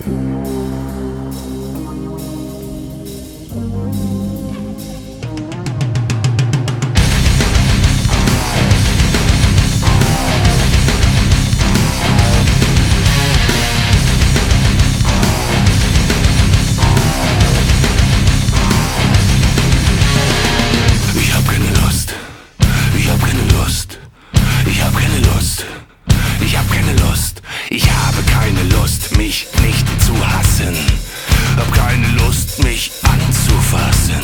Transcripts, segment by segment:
Ich habe keine Lust, ich habe keine Lust, mich hab keine Lust, mich anzufassen.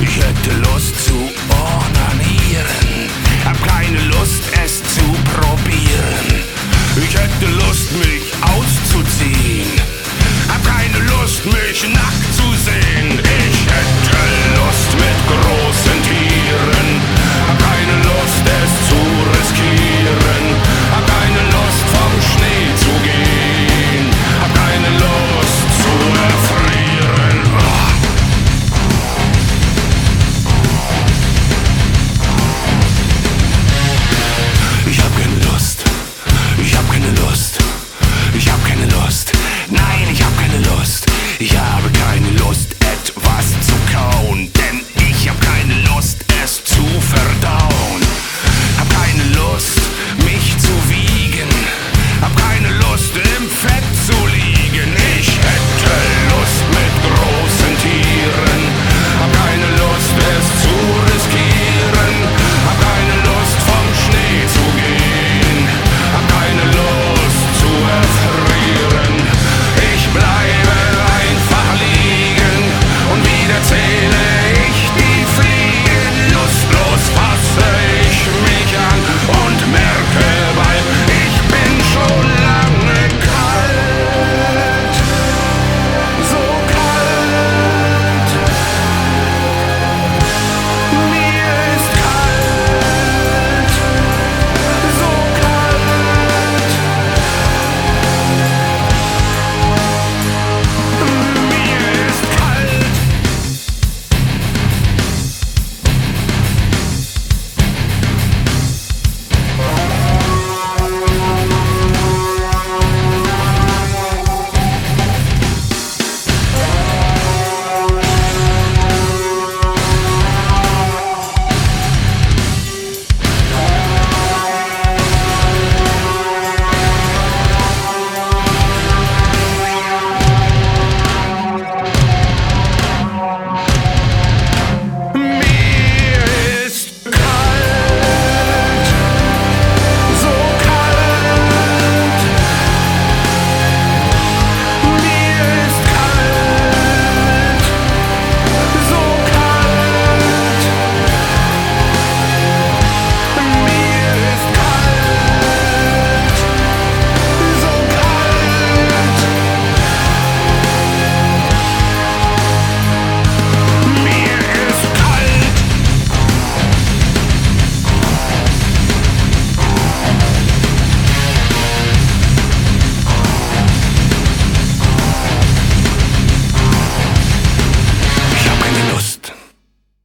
Ich hätte Lust zu ordinieren, hab keine Lust, es zu probieren. Ich hätte Lust, mich